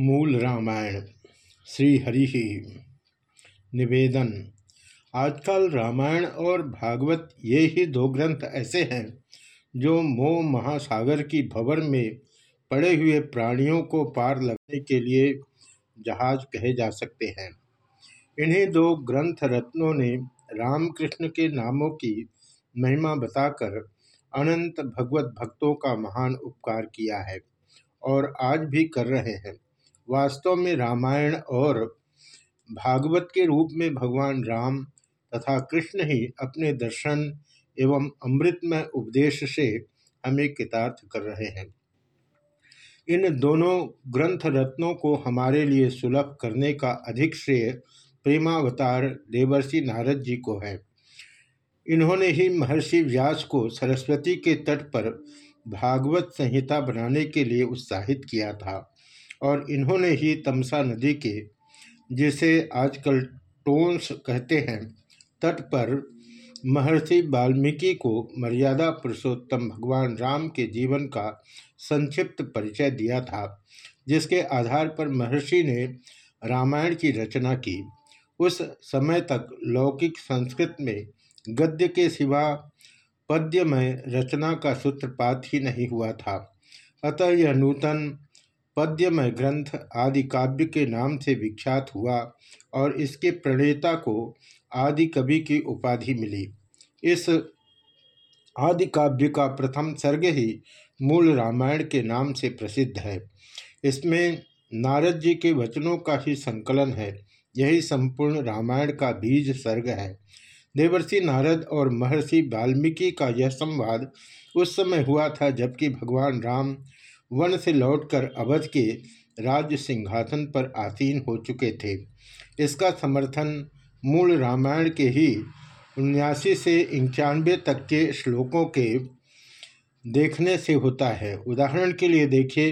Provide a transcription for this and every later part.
मूल रामायण, श्री हरि ही। निवेदन, आजकल रामायण और भागवत ये ही दो ग्रंथ ऐसे हैं, जो मोह महासागर की भवर में पड़े हुए प्राणियों को पार लगने के लिए जहाज़ कहे जा सकते हैं। इन्हीं दो ग्रंथ रत्नों ने रामकृष्ण के नामों की महिमा बताकर अनंत भगवत भक्तों का महान उपकार किया है और आज भी कर रहे हैं। वास्तव में रामायण और भागवत के रूप में भगवान राम तथा कृष्ण ही अपने दर्शन एवं अमृतमय उपदेश से हमें कृतार्थ कर रहे हैं। इन दोनों ग्रंथ रत्नों को हमारे लिए सुलभ करने का अधिक श्रेय प्रेमावतार देवर्षि नारद जी को है। इन्होंने ही महर्षि व्यास को सरस्वती के तट पर भागवत संहिता बनाने के लिए उत्साहित किया था। और इन्होंने ही तमसा नदी के, जिसे आजकल टोन्स कहते हैं, तट पर महर्षि वाल्मीकि को मर्यादा पुरुषोत्तम भगवान राम के जीवन का संक्षिप्त परिचय दिया था, जिसके आधार पर महर्षि ने रामायण की रचना की। उस समय तक लौकिक संस्कृत में गद्य के सिवा पद्य में रचना का सूत्रपात ही नहीं हुआ था। अतः यह नूतन पद्यमय ग्रंथ आदि काव्य के नाम से विख्यात हुआ और इसके प्रणेता को आदि कवि की उपाधि मिली। इस आदि काव्य का प्रथम सर्ग ही मूल रामायण के नाम से प्रसिद्ध है। इसमें नारद जी के वचनों का ही संकलन है। यही संपूर्ण रामायण का बीज सर्ग है। देवर्षि नारद और महर्षि वाल्मीकि का यह संवाद उस समय हुआ था जबकि भगवान राम वन से लौटकर अवध के राज्य सिंहासन पर आसीन हो चुके थे। इसका समर्थन मूल रामायण के ही उन्यासी से इक्यानवे तक के श्लोकों के देखने से होता है। उदाहरण के लिए देखिए,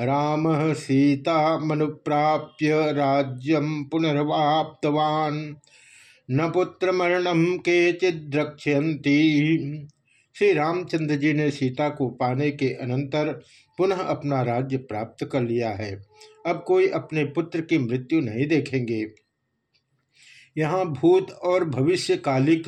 राम सीता मनुप्राप्य राज्यम पुनर्वाप्तवान, न पुत्र मरणम के चिद्रक्षयंती श्री रामचंद्र जी ने सीता को पाने के अनंतर पुनः अपना राज्य प्राप्त कर लिया है। अब कोई अपने पुत्र की मृत्यु नहीं देखेंगे। यहाँ भूत और भविष्यकालिक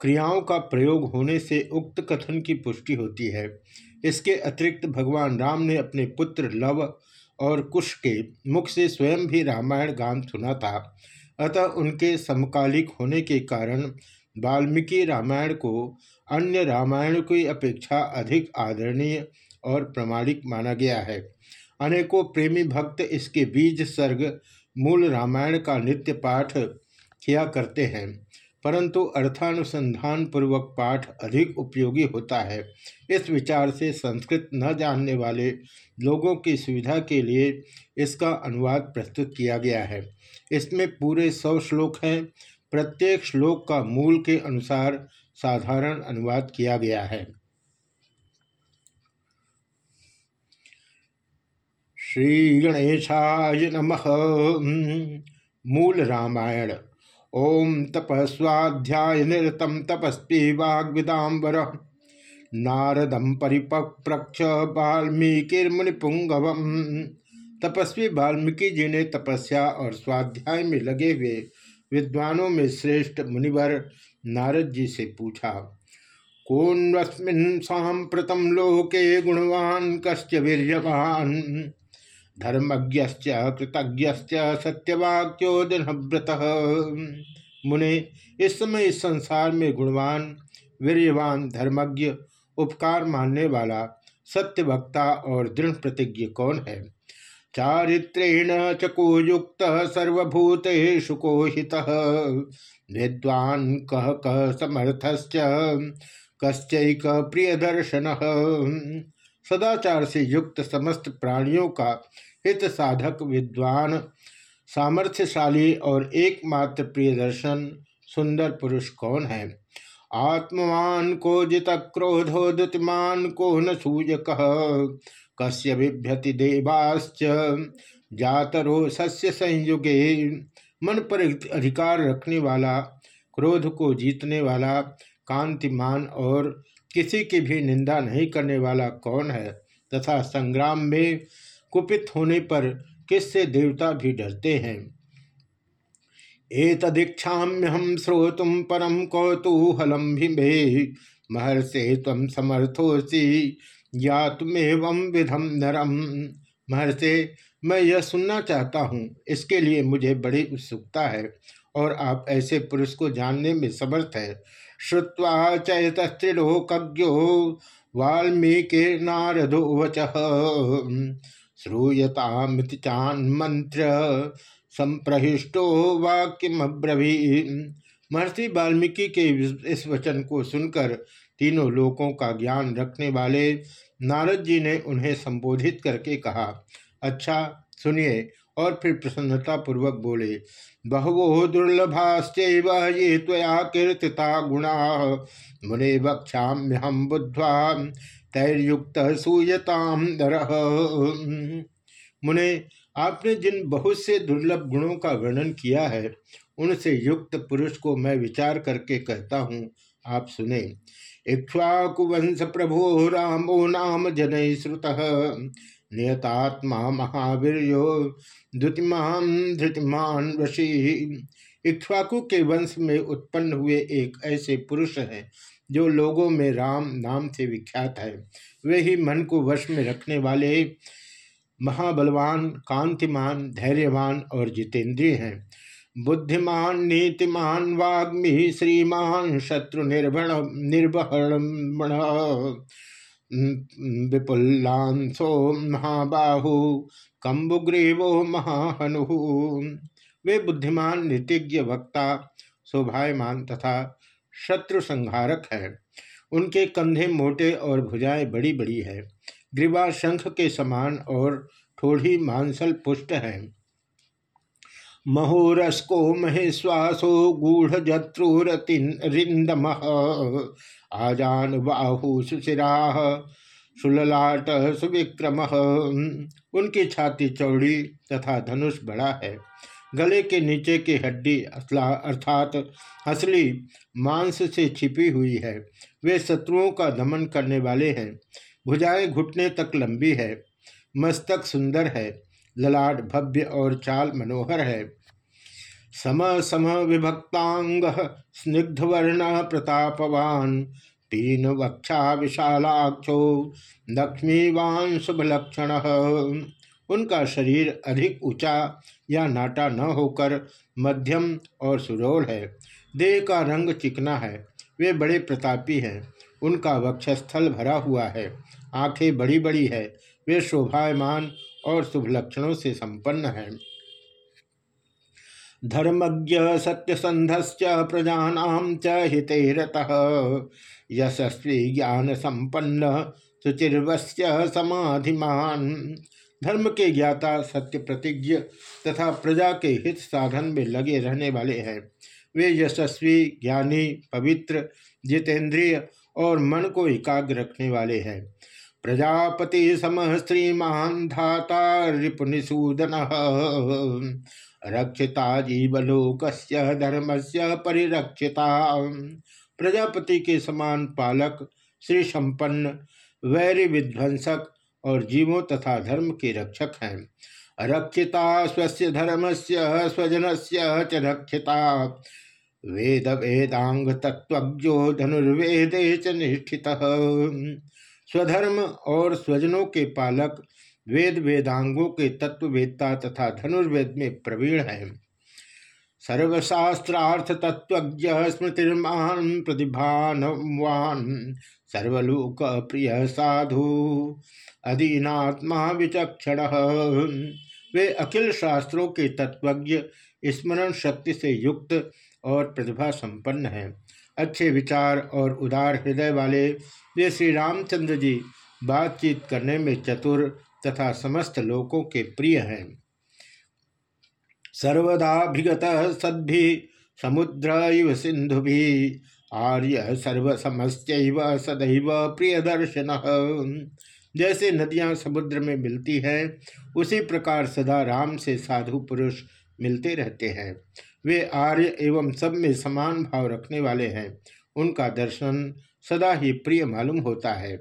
क्रियाओं का प्रयोग होने से उक्त कथन की पुष्टि होती है। इसके अतिरिक्त भगवान राम ने अपने पुत्र लव और कुश के मुख से स्वयं भी रामायण गान सुना था। अतः उनके समकालिक होने के कारण वाल्मीकि रामायण को अन्य रामायण की अपेक्षा अधिक आदरणीय और प्रमाणिक माना गया है। अनेकों प्रेमी भक्त इसके बीज सर्ग, मूल रामायण का नित्य पाठ किया करते हैं, परंतु अर्थानुसंधान पूर्वक पाठ अधिक उपयोगी होता है। इस विचार से संस्कृत न जानने वाले लोगों की सुविधा के लिए इसका अनुवाद प्रस्तुत किया गया है। इसमें पूरे सौ श्लोक हैं। प्रत्येक श्लोक का मूल के अनुसार साधारण अनुवाद किया गया है। श्री गणेशाय नमः। मूल रामायण। ओम तपस्वाध्याय निरतम तपस्वी वाग्विदाम्बर नारदम परिपप्रक्ष वाल्मीकिर्मुनिपुंगव तपस्वी वाल्मीकि जी ने तपस्या और स्वाध्याय में लगे हुए विद्वानों में श्रेष्ठ मुनिवर नारद जी से पूछा कौन्वस्मिन् सांप्रतम लोके गुणवान कश्च वीर्यवान? धर्मज्ञ कृतज्ञ सत्यवाक्यो दृढ़व्रत मुने, इस समय इस संसार में गुणवान वीरवान धर्मज्ञ, उपकार मानने वाला, सत्यवक्ता और दृढ़ प्रतिज्ञ कौन है? चारित्रेण चकोयुक्त सर्वभूतेषु कोहित। विद्वान कह कह समर्थश्च, कश्चैक प्रिय दर्शन सदाचार से युक्त समस्त प्राणियों का हित साधक विद्वान, सामर्थ्यशाली और एकमात्र प्रिय दर्शन सुंदर पुरुष कौन है? आत्मवान को जित क्रोधो दुतिमान, को न सूजक, कस्य बिभ्यति देवाश्च। जातरो सस्य संयुगे, मन पर अधिकार रखने वाला, क्रोध को जीतने वाला, कांतिमान और किसी की भी निंदा नहीं करने वाला कौन है? तथा संग्राम में कुपित होने पर किससे देवता भी डरते हैं? एतदीक्षाम्य हम श्रोतुम परम कौतूहलम भिमे महर्षे तम समर्थोसी या तुम्हें विधम नरम। महर्षे, मैं यह सुनना चाहता हूँ। इसके लिए मुझे बड़ी उत्सुकता है और आप ऐसे पुरुष को जानने में समर्थ है। श्रुवा चैतस्त्रिलोकज्ञो वाल्मीकि नारदो वच श्रूयतामिति चान मंत्र संप्रहिष्टो वाक्यमब्रवी महर्षि वाल्मीकि के इस वचन को सुनकर तीनों लोकों का ज्ञान रखने वाले नारद जी ने उन्हें संबोधित करके कहा अच्छा सुनिए। और फिर प्रसन्नता पूर्वक बोले, बहवो दुर्लभाश्च ये त्वया कीर्तिता गुणा। मुने हम बुद्ध्वा तैर्युक्त सूयताम मुने, आपने जिन बहुत से दुर्लभ गुणों का वर्णन किया है, उनसे युक्त पुरुष को मैं विचार करके कहता हूँ, आप सुने। इक्ष्वाकुवंश प्रभु रामो नाम जन श्रुत। नियतात्मा महावीर द्युतिमान धृतिमान वशी इक्ष्वाकु के वंश में उत्पन्न हुए एक ऐसे पुरुष हैं जो लोगों में राम नाम से विख्यात है, वे ही मन को वश में रखने वाले महाबलवान, कांतिमान, धैर्यवान और जितेंद्रिय हैं। बुद्धिमान, नीतिमान, वाग्मी, श्रीमान, शत्रु निर्भण निर्भण विपुल्लांसो महाबाहु कम्बुग्रीवो महाहनु वे बुद्धिमान, नीतिज्ञ, वक्ता, शोभायमान तथा शत्रु संहारक है। उनके कंधे मोटे और भुजाएँ बड़ी बड़ी है। ग्रीवा शंख के समान और ठोड़ी मांसल पुष्ट है। महोरस्को महेश्वासो गूढ़ जत्रुरिंदम आजान बाहु सुशिरा सुललाट सुविक्रम। उनकी छाती चौड़ी तथा धनुष बड़ा है। गले के नीचे की हड्डी अर्थात हसली मांस से छिपी हुई है। वे शत्रुओं का दमन करने वाले हैं। भुजाएँ घुटने तक लंबी है। मस्तक सुंदर है। ललाट भव्य और चाल मनोहर है। सम सम विभक्तांग स्निग्धवर्ण प्रतापवान। तीन वक्षा विशालाक्षो लक्ष्मीवान शुभ लक्षण उनका शरीर अधिक ऊँचा या नाटा न होकर मध्यम और सुडौल है। देह का रंग चिकना है, वे बड़े प्रतापी हैं, उनका वक्षस्थल भरा हुआ है, आँखें बड़ी बड़ी है, वे शोभायमान और शुभ लक्षणों से संपन्न हैं। धर्मज्ञ सत्यसंधश्च प्रजा च हितेरत यशस्वी ज्ञान संपन्न सुचिर्वस्य समाधिमान। धर्म के ज्ञाता, सत्य प्रतिज्ञ तथा प्रजा के हित साधन में लगे रहने वाले हैं। वे यशस्वी, ज्ञानी, पवित्र, जितेंद्रिय और मन को एकाग्र रखने वाले हैं। प्रजापति सम श्रीमान धाता रिपुनिषूदन रक्षिता जीवलोक धर्म से परिरक्षिता। प्रजापति के समान पालक श्री संपन्न वैरी विध्वंसक और जीवों तथा धर्म के रक्षक हैं। रक्षिता स्वस्थ धर्म से स्वजन से रक्षिता। वेद वेदांग तत्वज्ञो धनुर्वेदे च निष्ठित। स्वधर्म और स्वजनों के पालक वेद वेदांगों के तत्ववेत्ता तथा धनुर्वेद में प्रवीण है। सर्वशास्त्रार्थ तत्वज्ञ स्मृतिर्मान प्रतिभानवान सर्वलोक प्रिय साधु अधीनात्मा विचक्षण। वे अखिल शास्त्रों के तत्वज्ञ स्मरण शक्ति से युक्त और प्रतिभा संपन्न हैं। अच्छे विचार और उदार हृदय वाले वे श्री रामचंद्र जी बातचीत करने में चतुर तथा समस्त लोकों के प्रिय हैं। सर्वदाभिगत सद्भि समुद्र इव सिंधु भी आर्य सर्वसमस्त सदैव प्रिय दर्शन जैसे नदियाँ समुद्र में मिलती हैं, उसी प्रकार सदा राम से साधु पुरुष मिलते रहते हैं। वे आर्य एवं सब में समान भाव रखने वाले हैं। उनका दर्शन सदा ही प्रिय मालूम होता है।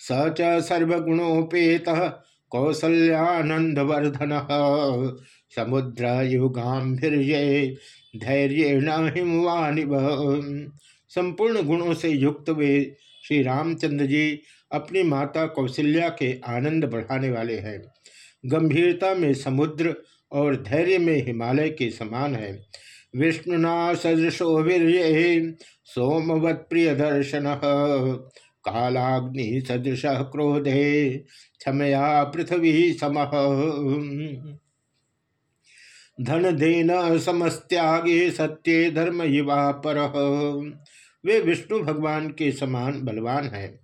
स च सर्वगुणोपेत कौसल्यानंदवर्धन। समुद्र धैर्य हिमवानिव संपूर्ण गुणों से युक्त वे श्री रामचंद्र जी अपनी माता कौशल्या के आनंद बढ़ाने वाले हैं। गंभीरता में समुद्र और धैर्य में हिमालय के समान है। विष्णुना सदृशो वीर सोमवत प्रिय दर्शन, कालाग्नि सदृश क्रोधे, क्षमया पृथ्वी सम। धन देन समस्त्यागे सत्य धर्म युवा पर। वे विष्णु भगवान के समान बलवान हैं।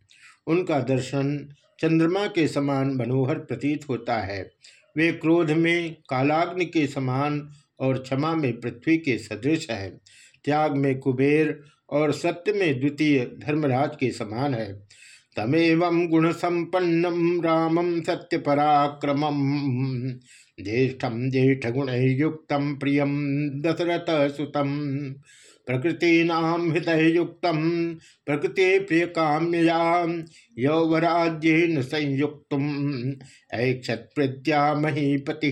उनका दर्शन चंद्रमा के समान मनोहर प्रतीत होता है। वे क्रोध में, कालाग्नि के समान और क्षमा में पृथ्वी के सदृश है। त्याग में कुबेर और सत्य में द्वितीय धर्मराज के समान है। तमेव गुण संपन्नम रामम सत्य पराक्रम ज्येष्ठम युक्त प्रियम दशरथ सुतम प्रकृतीनाम हित युक्त प्रकृति प्रिय काम्यया यौवराज्यन संयुक्त ऐक्षत प्रत्या महीपति।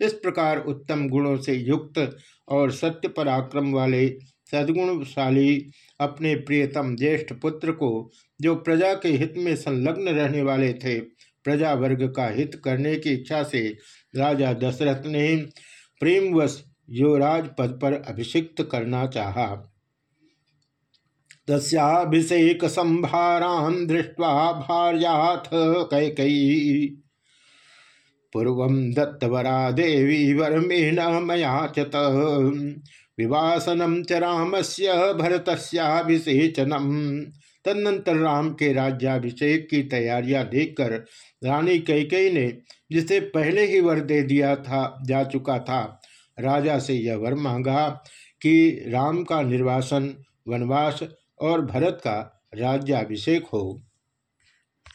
इस प्रकार उत्तम गुणों से युक्त और सत्य पराक्रम वाले सद्गुणशाली अपने प्रियतम ज्येष्ठ पुत्र को, जो प्रजा के हित में संलग्न रहने वाले थे प्रजा वर्ग का हित करने की इच्छा से राजा दशरथ ने प्रेमवश युवराज पद पर अभिषिक्त करना चाहा। तस्भिषेक संभारान दृष्ट्वा भार्याथ कैकई पूर्व दत्तवरा देवी वरमेण मयाचत। विवासनम च से भरतभिषेचनम तदनंतर राम के राज्याभिषेक की तैयारियाँ देखकर रानी कैकई ने जिसे पहले ही वर दे दिया था, जा चुका था। राजा से यह वर मांगा कि राम का निर्वासन, वनवास और भरत का राज्याभिषेक हो।